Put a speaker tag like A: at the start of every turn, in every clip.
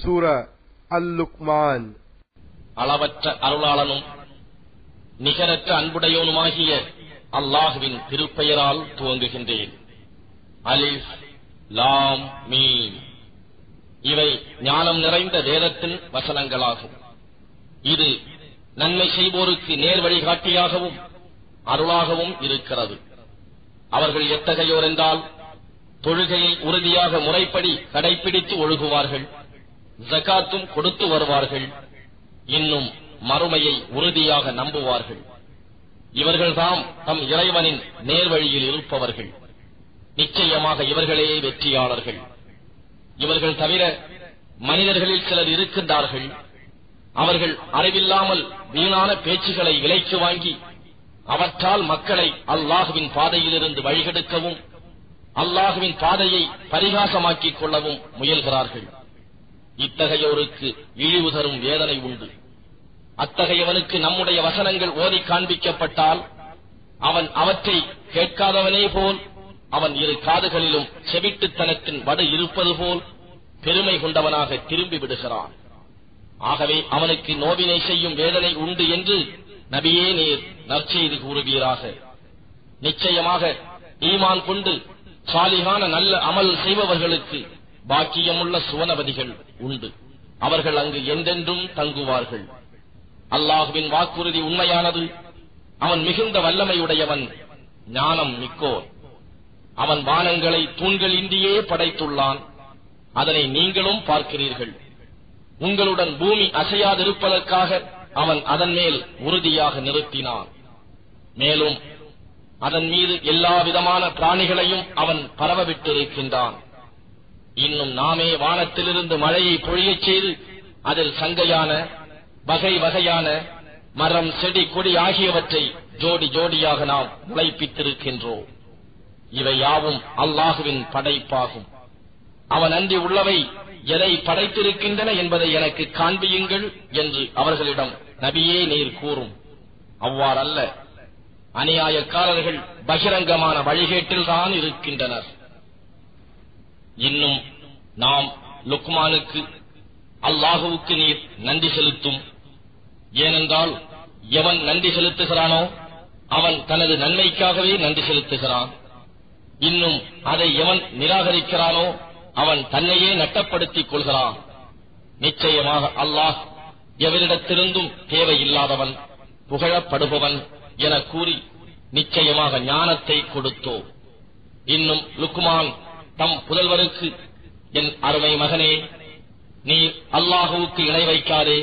A: சூர அல் லுக்மான்
B: அளவற்ற அருளாளனும் நிகரற்ற அன்புடையவனுமாகிய அல்லாஹுவின் திருப்பெயரால் துவங்குகின்றேன். அலிஃப் லாம் மீன் இவை ஞானம் நிறைந்த வேதத்தின் வசனங்களாகும். இது நன்மை செய்வோருக்கு நேர் வழிகாட்டியாகவும் அருளாகவும் இருக்கிறது. அவர்கள் எத்தகையோர் என்றால் தொழுகையை உறுதியாக முறைப்படி கடைபிடித்து ஒழுகுவார்கள். ஜகாத்தும் கொடுத்து வருவார்கள். இன்னும் மறுமையை உறுதியாக நம்புவார்கள். இவர்கள்தாம் தம் இறைவனின் நேர்வழியில் இருப்பவர்கள். நிச்சயமாக இவர்களே வெற்றியாளர்கள். இவர்கள் தவிர மனிதர்களில் சிலர் இருக்கின்றார்கள். அவர்கள் அறிவில்லாமல் வீணான பேச்சுகளை விலைக்கு வாங்கி அவற்றால் மக்களை அல்லாஹுவின் பாதையிலிருந்து வழிகெடுக்கவும் அல்லாஹுவின் பாதையை பரிகாசமாக்கிக் கொள்ளவும் முயல்கிறார்கள். இத்தகையோருக்கு இழிவு தரும் வேதனை உண்டு. அத்தகையவனுக்கு நம்முடைய வசனங்கள் ஓதி காண்பிக்கப்பட்டால் அவன் அவற்றை கேட்காதவனே போல் அவன் இரு காதுகளிலும் செவிட்டுத்தனத்தின் வடு இருப்பது போல் பெருமை கொண்டவனாக திரும்பி விடுகிறான். ஆகவே அவனுக்கு நோவினை செய்யும் வேதனை உண்டு என்று நபியே நீர் நற்செய்து கூறுவீராக. நிச்சயமாக ஈமான் கொண்டு சாலிகான நல்ல அமல் செய்பவர்களுக்கு பாக்கியமுள்ள சுவனபதிகள் உண்டு. அவர்கள் அங்கு எந்தென்றும் தங்குவார்கள். அல்லாஹுவின் வாக்குறுதி உண்மையானது. அவன் மிகுந்த வல்லமையுடையவன் ஞானம் மிக்கோர். அவன் வானங்களை தூண்களின்றியே படைத்துள்ளான். அதனை நீங்களும் பார்க்கிறீர்கள். உங்களுடன் பூமி அசையாதிருப்பதற்காக அவன் அதன் மேல் உறுதியாக நிறுத்தினான். மேலும் அதன் மீது எல்லா விதமான பிராணிகளையும் அவன் பரவவிட்டிருக்கின்றான். இன்னும் நாமே வானத்திலிருந்து மழையை பொழியச் செய்து அதில் சங்கையான வகை வகையான மரம் செடி கொடி ஆகியவற்றை ஜோடி ஜோடியாக நாம் முளைப்பித்திருக்கின்றோம். இவை யாவும் அல்லாஹுவின் படைப்பாகும். அவன் அன்றி உள்ளவை எதை படைத்திருக்கின்றன என்பதை எனக்கு காண்பியுங்கள் என்று அவர்களிடம் நபியே நீர் கூறும். அவ்வாறல்ல அநியாயக்காரர்கள் பகிரங்கமான வழிகேட்டில்தான் இருக்கின்றனர். இன்னும் நாம் லுக்மானுக்கு அல்லாஹுவுக்கு நீர் நன்றி செலுத்தும். ஏனென்றால் எவன் நன்றி செலுத்துகிறானோ அவன் தனது நன்மைக்காகவே நன்றி செலுத்துகிறான். இன்னும் அதை எவன் நிராகரிக்கிறானோ அவன் தன்னையே நட்டப்படுத்திக் கொள்கிறான். நிச்சயமாக அல்லாஹ் எவரிடத்திலிருந்தும் தேவையில்லாதவன் புகழப்படுபவன் என கூறி நிச்சயமாக ஞானத்தை கொடுத்தோ இன்னும் லுக்குமான் தம் புதல்வருக்கு என் அருமை மகனே நீ அல்லாஹுவுக்கு இணை வைக்காதே.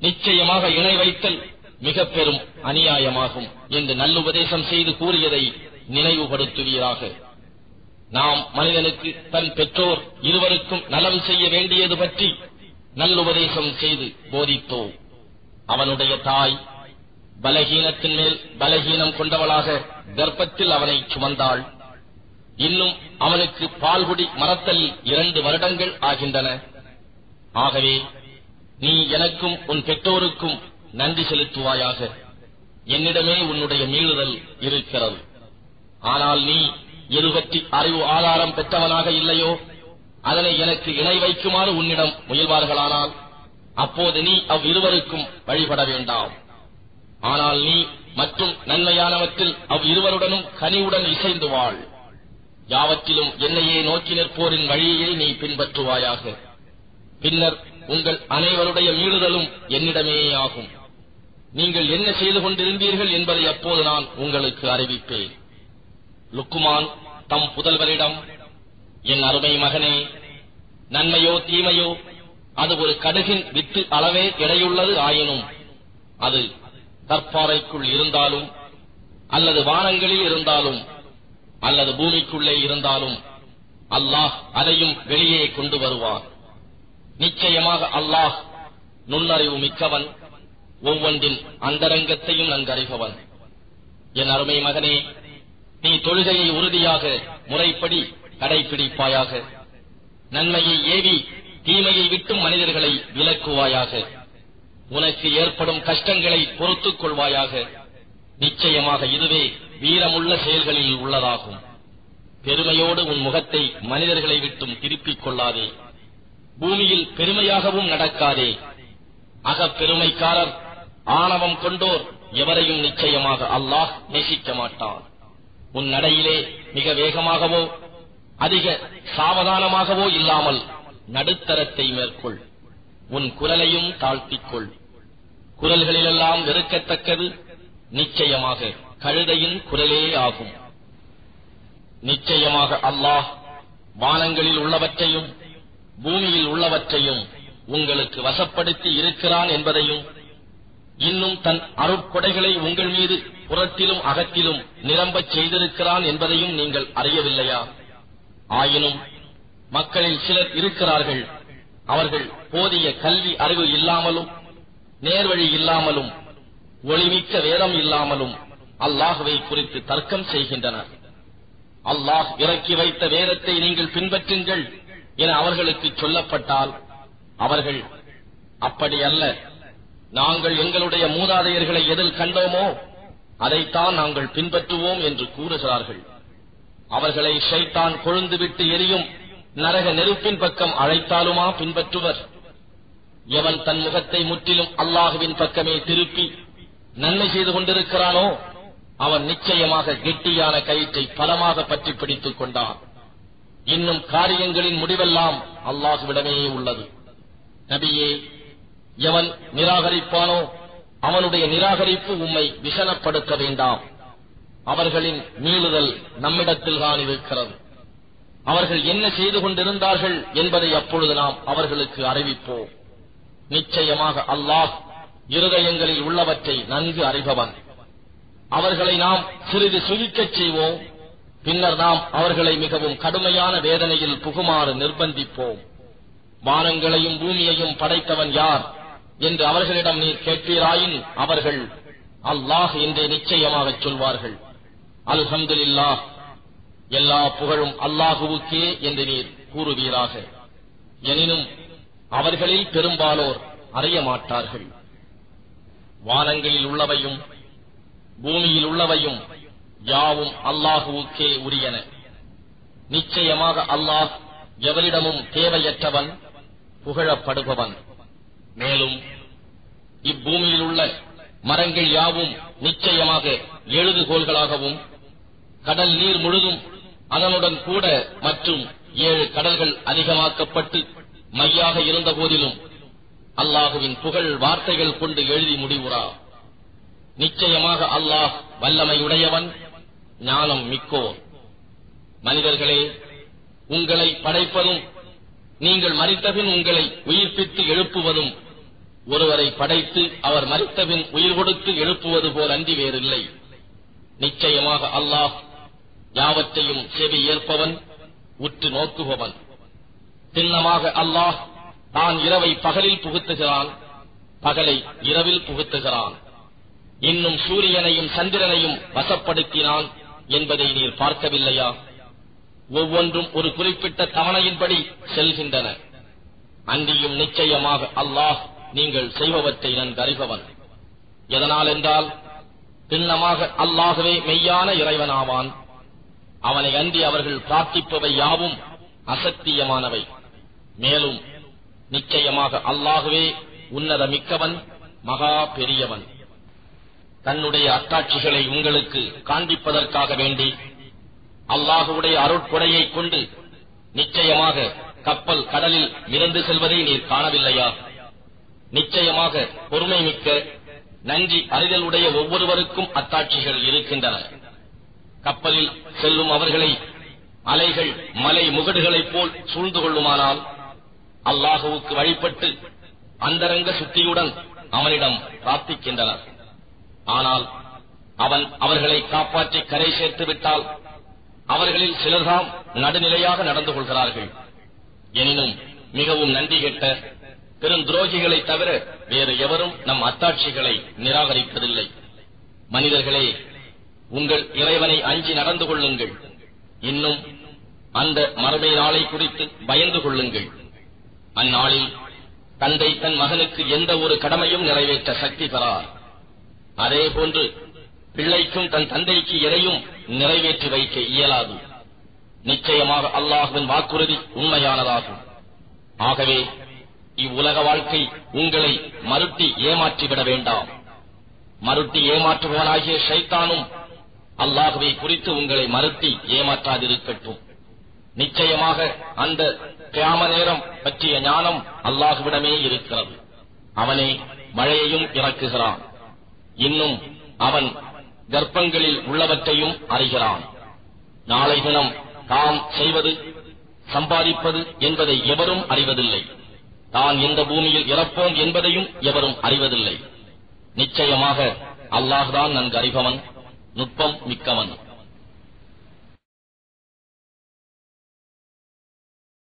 B: நிச்சயமாக இணை வைத்தல் மிக பெரும் அநியாயமாகும் என்று நல்லுபதேசம் செய்து கூறியதை நினைவுபடுத்துவீராக. நாம் மனிதனுக்கு தன் பெற்றோர் இருவருக்கும் நலம் செய்ய வேண்டியது பற்றி நல்லுபதேசம் செய்து போதித்தோம். அவனுடைய தாய் பலகீனத்தின் மேல் பலகீனம் கொண்டவளாக கர்ப்பத்தில் அவனை சுமந்தாள். இன்னும் அவனுக்கு பால்குடி மரத்தல் இரண்டு வருடங்கள் ஆகின்றன. ஆகவே நீ எனக்கும் உன் பெற்றோருக்கும் நன்றி செலுத்துவாயாக. என்னிடமே உன்னுடைய மீளுதல் இருக்கிறது. ஆனால் நீ எது பற்றி அறிவு ஆதாரம் பெற்றவனாக இல்லையோ? அதனை எனக்கு இணை வைக்குமாறு உன்னிடம் முயல்வார்களானால் அப்போது நீ அவ்விருவருக்கும் வழிபட வேண்டாம். ஆனால் நீ மற்றும் நன்மையானவற்றில் அவ்விருவருடனும் கனிவுடன் இசைந்து வாழ். யாவற்றிலும் என்னையே நோக்கி நிற்போரின் வழியை நீ பின்பற்றுவாயாக. பின்னர் உங்கள் அனைவருடைய மீறுதலும் என்னிடமே ஆகும். நீங்கள் என்ன செய்து கொண்டிருந்தீர்கள் என்பதை அப்போது நான் உங்களுக்கு அறிவிப்பேன். லுக்குமான் தம் புதல்வரிடம் என் அருமை மகனே நன்மையோ தீமையோ அது ஒரு கடுகின் வித்து அளவே எடையுள்ளது ஆயினும் அது தற்பாறைக்குள் இருந்தாலும் அல்லது வானங்களில் இருந்தாலும் அல்லது பூமிக்குள்ளே இருந்தாலும் அல்லாஹ் அதையும் வெளியே கொண்டு வருவார். நிச்சயமாக அல்லாஹ் நுண்ணறிவு மிக்கவன் ஒவ்வொன்றின் அந்தரங்கத்தையும் நன்கறிபவன். என் அருமை மகனே நீ தொழுகையை உறுதியாக முறைப்படி கடைபிடிப்பாயாக நன்மையை ஏவி தீமையை விட்டும் மனிதர்களை விலக்குவாயாக. உனக்கு ஏற்படும் கஷ்டங்களை பொறுத்துக் கொள்வாயாக. நிச்சயமாக இதுவே வீரமுள்ள செயல்களில் உள்ளதாகும். பெருமையோடு உன் முகத்தை மனிதர்களை விட்டும் திருப்பிக் கொள்ளாதே. பூமியில் பெருமையாகவும் நடக்காதே. அகப்பெருமைக்காரர் ஆணவம் கொண்டோர் எவரையும் நிச்சயமாக அல்லாஹ் நேசிக்க மாட்டான். உன் நடையிலே மிக வேகமாகவோ அதிக சாவதானமாகவோ இல்லாமல் நடுத்தரத்தை மேற்கொள். உன் குரலையும் தாழ்த்திக்கொள் குரல்களிலெல்லாம் வெறுக்கத்தக்கது நிச்சயமாக கழுதையின் குரலே ஆகும். நிச்சயமாக அல்லாஹ் வானங்களில் உள்ளவற்றையும் பூமியில் உள்ளவற்றையும் உங்களுக்கு வசப்படுத்தி இருக்கிறான் என்பதையும் இன்னும் தன் அருட்கொடைகளை உங்கள் மீது புறத்திலும் அகத்திலும் நிரம்பச் செய்திருக்கிறான் என்பதையும் நீங்கள் அறியவில்லையா? ஆயினும் மக்களில் சிலர் இருக்கிறார்கள். அவர்கள் போதிய கல்வி அறிவு இல்லாமலும் நேர்வழி இல்லாமலும் ஒளிமிக்க வேதம் இல்லாமலும் அல்லாஹுவை குறித்து தர்க்கம் செய்கின்றனர் அல்லாஹ் இறக்கி வைத்த வேதத்தை நீங்கள் பின்பற்றுங்கள் என அவர்களுக்கு சொல்லப்பட்டால் அவர்கள் அப்படி அல்ல. நாங்கள் எங்களுடைய மூதாதையர்களை எதில் கண்டோமோ அதைத்தான் நாங்கள் பின்பற்றுவோம் என்று கூறுகிறார்கள். அவர்களை ஷைத்தான் கொழுந்துவிட்டு எரியும் நரக நெருப்பின் பக்கம் அழைத்தாலுமா பின்பற்றுவர்? எவன் தன் முகத்தை முற்றிலும் அல்லாஹுவின் பக்கமே திருப்பி நன்மை செய்து கொண்டிருக்கிறானோ அவன் நிச்சயமாக கெட்டியான கயிற்றை பலமாக பற்றி பிடித்துக் கொண்டான். இன்னும் காரியங்களின் முடிவெல்லாம் அல்லாஹுவிடமே உள்ளது. நபியே எவன் நிராகரிப்பானோ அவனுடைய நிராகரிப்பு உம்மை விஷனப்படுத்த வேண்டாம். அவர்களின் மீளுதல் நம்மிடத்தில்தான் இருக்கிறது. அவர்கள் என்ன செய்து கொண்டிருந்தார்கள் என்பதை அப்பொழுது நாம் அவர்களுக்கு அறிவிப்போம். நிச்சயமாக அல்லாஹ் இருதயங்களில் உள்ளவற்றை நன்கு அறிபவன். அவர்களை நாம் சிறிது சுகிக்கச் செய்வோம். பின்னர் நாம் அவர்களை மிகவும் கடுமையான வேதனையில் புகுமாறு நிர்பந்திப்போம். வானங்களையும் பூமியையும் படைத்தவன் யார் என்று அவர்களிடம் நீர் கேட்பீராயின் அவர்கள் அல்லாஹ் என்றே நிச்சயமாகச் சொல்வார்கள். அல்ஹம்துலில்லாஹ் எல்லா புகழும் அல்லாஹுவுக்கே என்று நீர் கூறுவீராக. எனினும் அவர்களில் பெரும்பாலோர் அறிய மாட்டார்கள் வானங்களில் உள்ளவையும் பூமியில் உள்ளவையும் யாவும் அல்லாஹுவுக்கே உரியன. நிச்சயமாக அல்லாஹ் எவரிடமும் தேவையற்றவன் புகழப்படுபவன். மேலும் இப்பூமியில் உள்ள மரங்கள் யாவும் நிச்சயமாக எழுதுகோள்களாகவும் கடல் நீர் முழுதும் அதனுடன் கூட மற்றும் ஏழு கடல்கள் அதிகமாக்கப்பட்டு மையாக இருந்த போதிலும் அல்லாஹுவின் புகழ் வார்த்தைகள் கொண்டு எழுதி முடிவுறா. நிச்சயமாக அல்லாஹ் வல்லமையுடையவன் ஞானம் மிக்கோர் மனிதர்களே உங்களை படைப்பதும் நீங்கள் மறித்தபின் உங்களை உயிர்ப்பித்து எழுப்புவதும் ஒருவரை படைத்து அவர் மறித்தபின் உயிர் கொடுத்து எழுப்புவது போல் அன்றி வேறில்லை. நிச்சயமாக அல்லாஹ் யாவற்றையும் செவி ஏற்பவன் உற்று நோக்குபவன். சின்னமாக அல்லாஹ் தான் இரவை பகலில் புகுத்துகிறான் பகலை இரவில் புகுத்துகிறான். இன்னும் சூரியனையும் சந்திரனையும் வசப்படுத்தினான் என்பதை நீர் பார்க்கவில்லையா? ஒவ்வொன்றும் ஒரு குறிப்பிட்ட தவணையின்படி செல்கின்றன. அன்றியும் நிச்சயமாக அல்லாஹ் நீங்கள் செய்பவற்றை நன்கறிபவன். எதனால் என்றால் திண்ணமாக அல்லாகவே மெய்யான இறைவனாவான். அவனை அன்றி அவர்கள் பிரார்த்திப்பவை யாவும் அசத்தியமானவை. மேலும் நிச்சயமாக அல்லாகவே உன்னத மிக்கவன் மகா பெரியவன். தன்னுடைய அத்தாட்சிகளை உங்களுக்கு காண்பிப்பதற்காக வேண்டி அல்லாஹுடைய அருட்கொடையை கொண்டு நிச்சயமாக கப்பல் கடலில் மிதந்து செல்வதை நீர் காணவில்லையா? நிச்சயமாக பொறுமை மிக்க நன்றி அறிதலுடைய ஒவ்வொருவருக்கும் அத்தாட்சிகள் இருக்கின்றன. கப்பலில் செல்லும் அவர்களை அலைகள் மலை முகடுகளைப் போல் சூழ்ந்து கொள்ளுமானால் அல்லாஹுவுக்கு வழிபட்டு அந்தரங்க சுத்தியுடன் அவனிடம் பிரார்த்திக்கின்றனர். ஆனால் அவன் அவர்களை காப்பாற்றி கரை சேர்த்து விட்டால் அவர்களில் சிலர்தாம் நடுநிலையாக நடந்து கொள்கிறார்கள். எனினும் மிகவும் நன்றி கெட்ட பெருந்துரோகிகளை தவிர வேறு எவரும் நம் அத்தாட்சிகளை நிராகரிப்பதில்லை. மனிதர்களே உங்கள் இறைவனை அஞ்சி நடந்து கொள்ளுங்கள். இன்னும் அந்த மறுமை நாளை குறித்து பயந்து கொள்ளுங்கள். அந்நாளில் தந்தை தன் மகனுக்கு எந்த ஒரு கடமையும் நிறைவேற்ற சக்தி பெறார். அதே போன்று பிள்ளைக்கும் தன் தந்தைக்கு எதையும் நிறைவேற்றி வைக்க இயலாது. நிச்சயமாக அல்லாஹுவின் வாக்குறுதி உண்மையானதாகும். ஆகவே இவ்வுலக வாழ்க்கை உங்களை மறுட்டி ஏமாற்றிவிட வேண்டாம். மறுட்டி ஏமாற்றுபவனாகிய ஷைத்தானும் அல்லாகவே குறித்து உங்களை மறுட்டி ஏமாற்றாதிருக்கட்டும். நிச்சயமாக அந்த கியாம நேரம் பற்றிய ஞானம் அல்லாஹுவிடமே இருக்கிறது. அவனே மழையையும் இறக்குகிறான். இன்னும் அவன் கர்ப்பங்களில் உள்ளவற்றையும் அறிகிறான். நாளை தினம் தாம் செய்வது சம்பாதிப்பது என்பதை எவரும் அறிவதில்லை. தான் எந்த பூமியில் இறப்போம் என்பதையும் எவரும் அறிவதில்லை. நிச்சயமாக அல்லாஹ்தான் நன்கு அறிபவன் நுட்பம் மிக்கவன்.